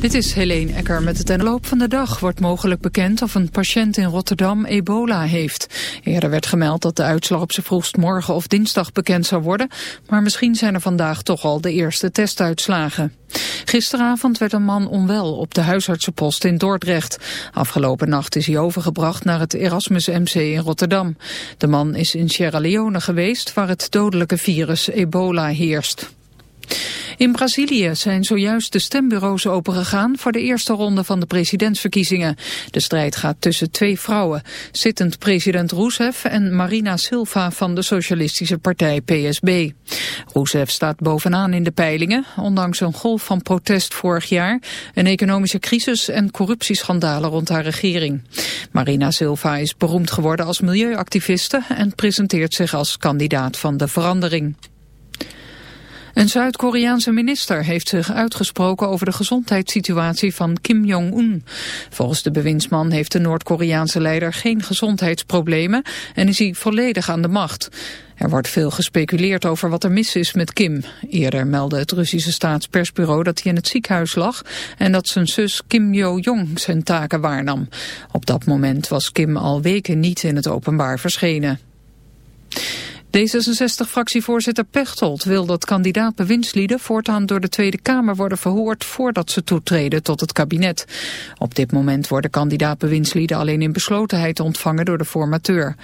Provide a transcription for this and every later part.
Dit is Helene Ecker met het loop van de dag wordt mogelijk bekend of een patiënt in Rotterdam ebola heeft. Eerder werd gemeld dat de uitslag op zijn vroegst morgen of dinsdag bekend zou worden, maar misschien zijn er vandaag toch al de eerste testuitslagen. Gisteravond werd een man onwel op de huisartsenpost in Dordrecht. Afgelopen nacht is hij overgebracht naar het Erasmus MC in Rotterdam. De man is in Sierra Leone geweest waar het dodelijke virus ebola heerst. In Brazilië zijn zojuist de stembureaus opengegaan voor de eerste ronde van de presidentsverkiezingen. De strijd gaat tussen twee vrouwen, zittend president Rousseff en Marina Silva van de socialistische partij PSB. Rousseff staat bovenaan in de peilingen, ondanks een golf van protest vorig jaar, een economische crisis en corruptieschandalen rond haar regering. Marina Silva is beroemd geworden als milieuactiviste en presenteert zich als kandidaat van de verandering. Een Zuid-Koreaanse minister heeft zich uitgesproken over de gezondheidssituatie van Kim Jong-un. Volgens de bewindsman heeft de Noord-Koreaanse leider geen gezondheidsproblemen en is hij volledig aan de macht. Er wordt veel gespeculeerd over wat er mis is met Kim. Eerder meldde het Russische staatspersbureau dat hij in het ziekenhuis lag en dat zijn zus Kim Yo-jong zijn taken waarnam. Op dat moment was Kim al weken niet in het openbaar verschenen. D66-fractievoorzitter Pechtold wil dat kandidaat-bewindslieden voortaan door de Tweede Kamer worden verhoord voordat ze toetreden tot het kabinet. Op dit moment worden kandidaat-bewindslieden alleen in beslotenheid ontvangen door de formateur.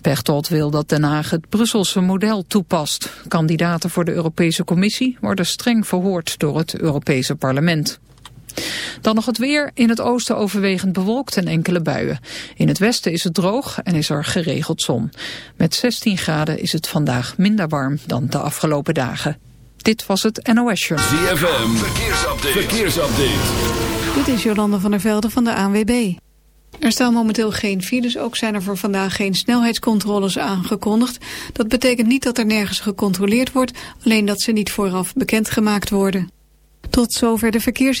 Pechtold wil dat Den Haag het Brusselse model toepast. Kandidaten voor de Europese Commissie worden streng verhoord door het Europese parlement. Dan nog het weer. In het oosten overwegend bewolkt en enkele buien. In het westen is het droog en is er geregeld zon. Met 16 graden is het vandaag minder warm dan de afgelopen dagen. Dit was het NOS Show. ZFM, verkeersupdate. verkeersupdate. Dit is Jolande van der Velde van de ANWB. Er staan momenteel geen files, ook zijn er voor vandaag geen snelheidscontroles aangekondigd. Dat betekent niet dat er nergens gecontroleerd wordt, alleen dat ze niet vooraf bekendgemaakt worden. Tot zover de verkeers...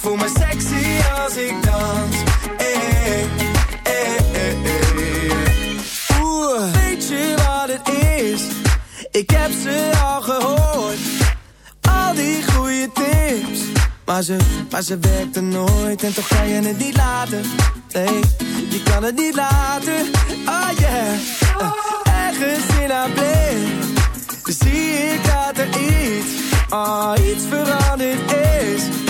Voel me sexy als ik dans. Hey, hey, hey. Oeh, weet je wat het is? Ik heb ze al gehoord. Al die goede tips. Maar ze, maar ze werkte nooit en toch kan je het niet laten. Nee, je kan het niet laten. Oh yeah. Uh, ergens in haar blik. Zie ik dat er iets, ah, iets veranderd is.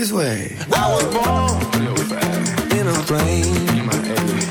this way. I was born in a plane. In my head.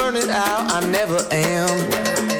burn it out, I never am.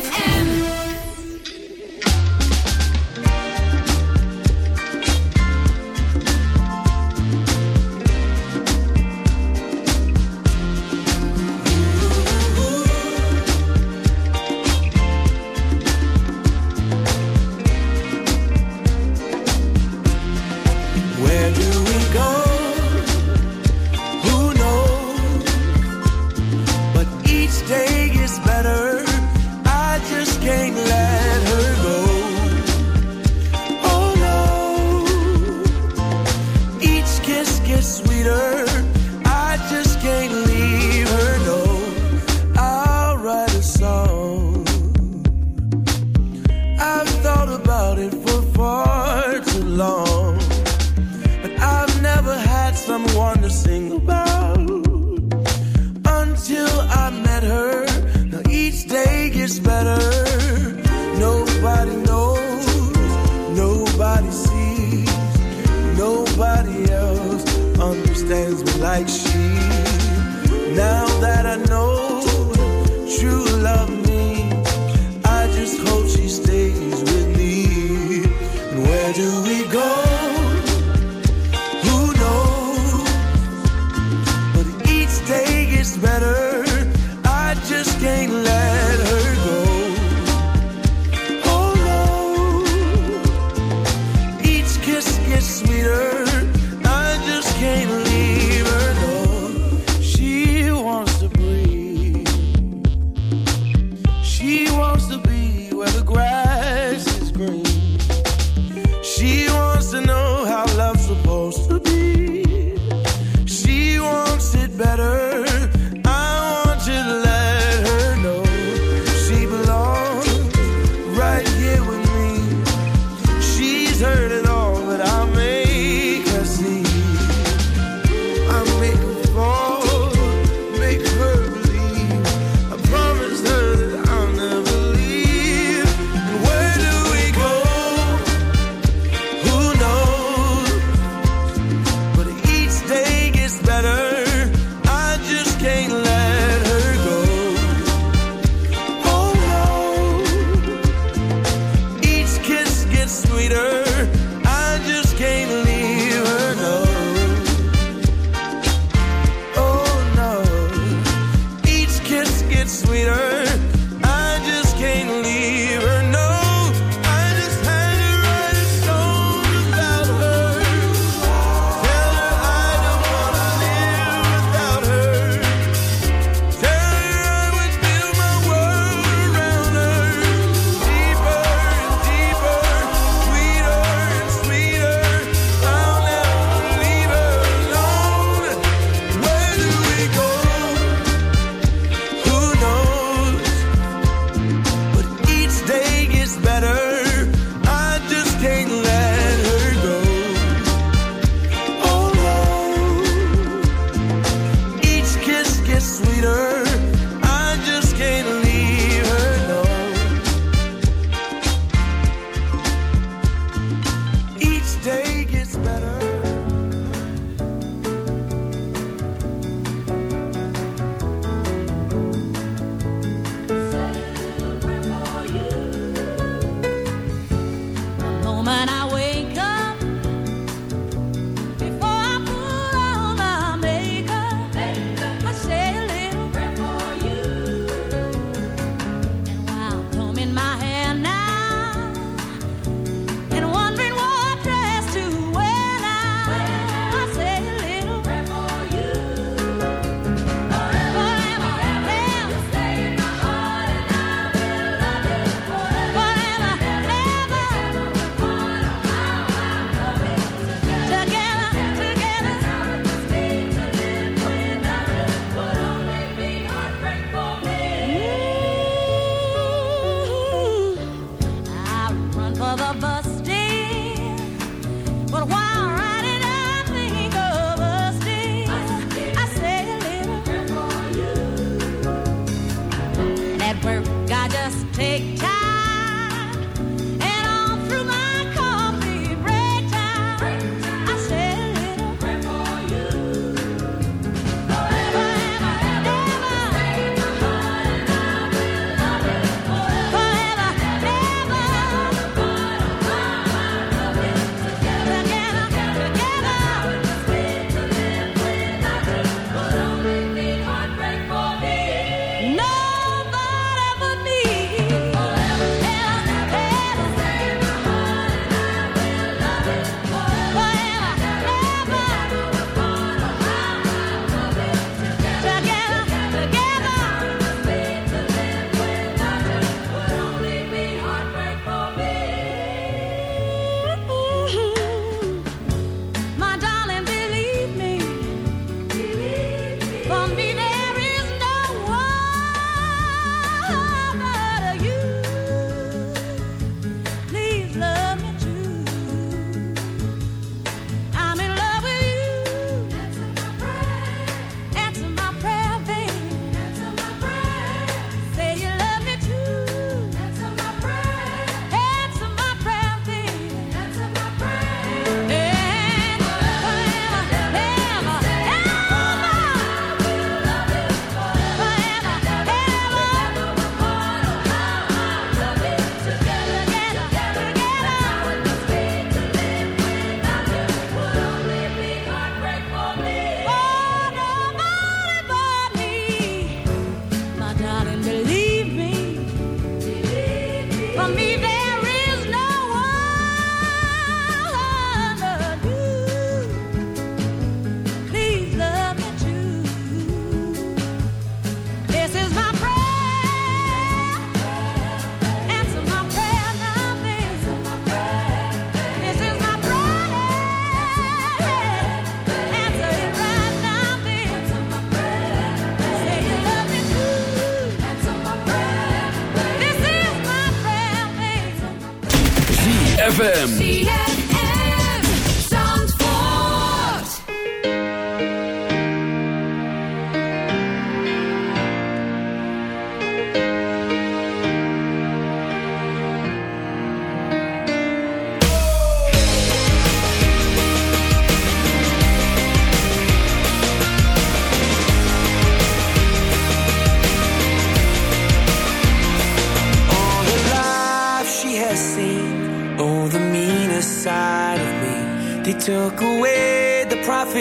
ZFM.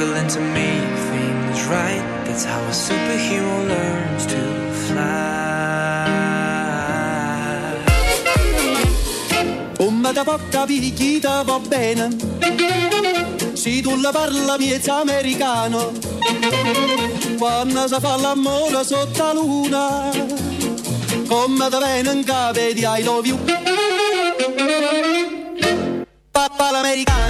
struggling to make things right. That's how a superhero learns to fly. Oh, ma da porta picchita va bene. Si tu la parla miezza americano, quando si fa l'amore sotto la luna, come da bene in capo di I love you. Papa l'americano.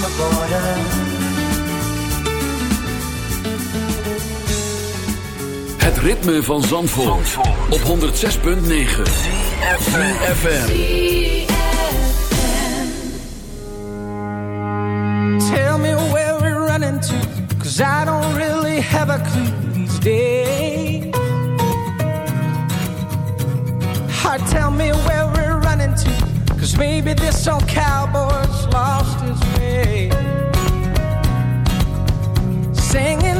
The border. Het ritme van Zandvoort, op 106.9 FM. Tell me where we're running to, cause I don't really have a clue these days. Maybe this old cowboy's lost his way. Singing,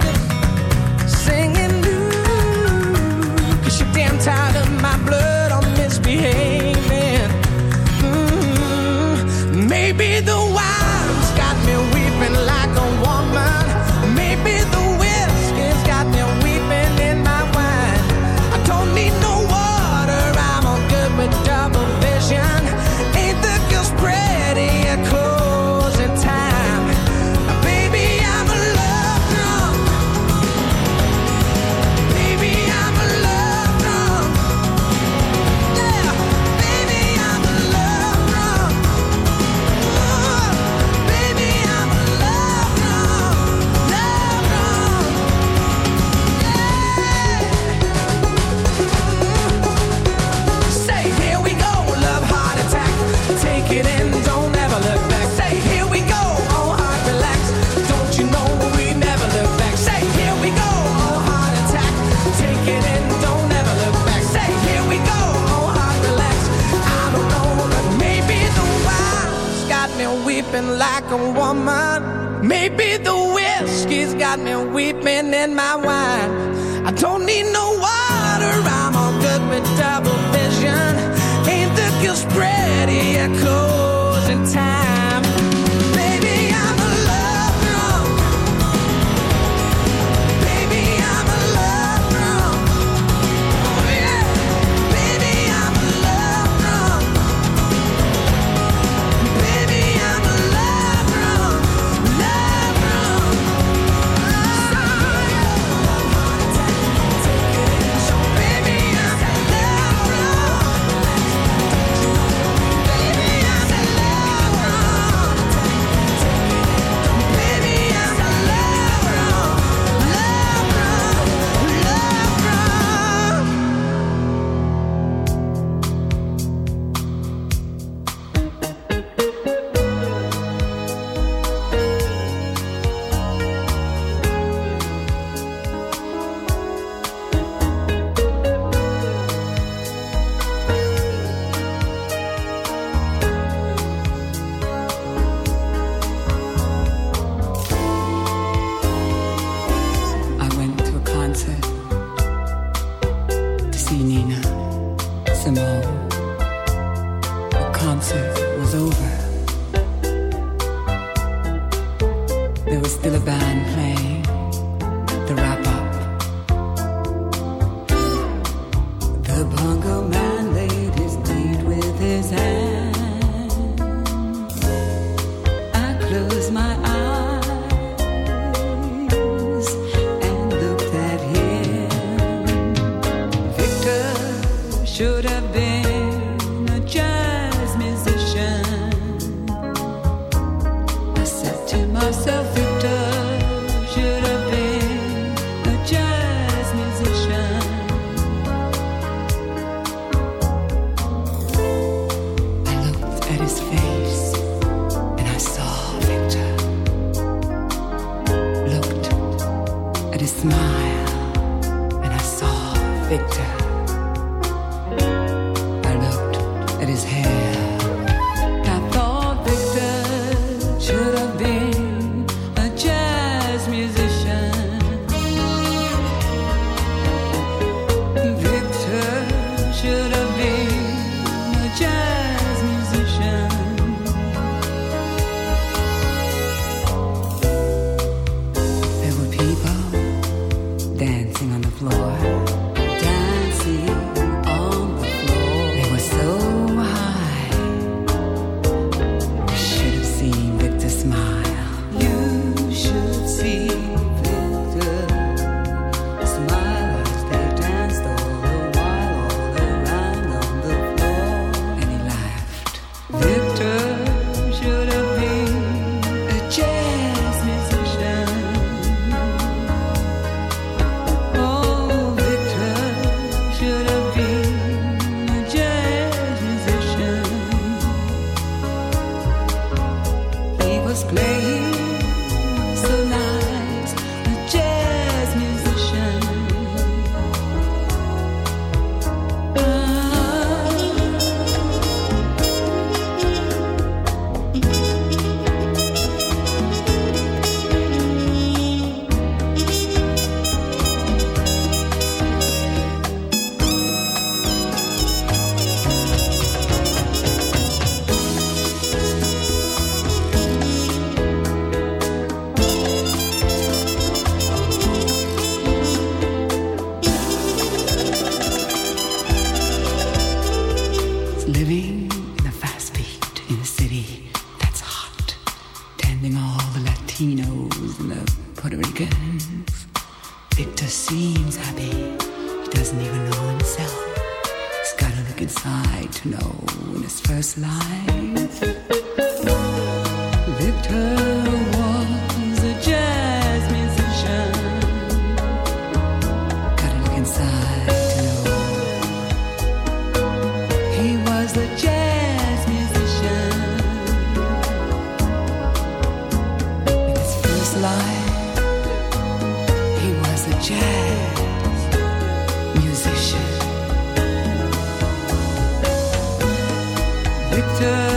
Victor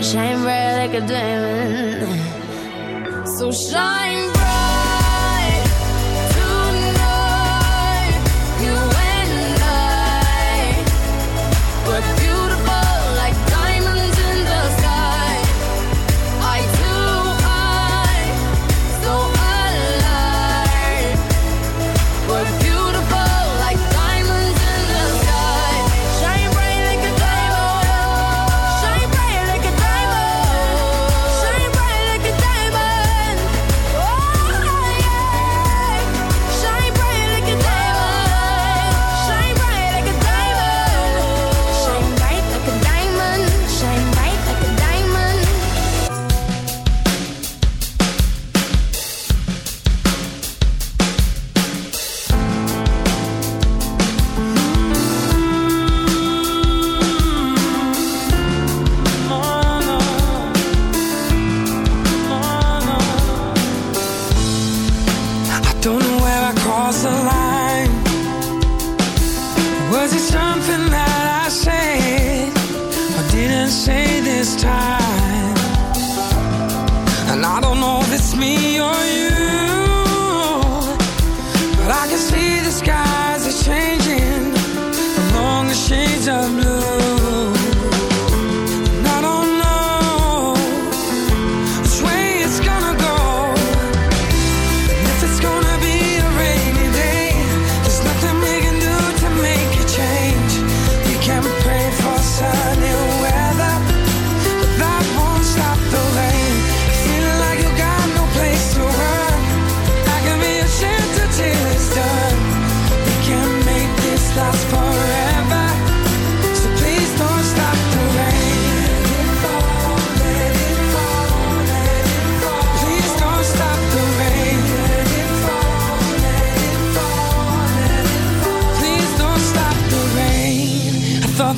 Shine bright like a diamond. So shine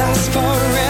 last forever.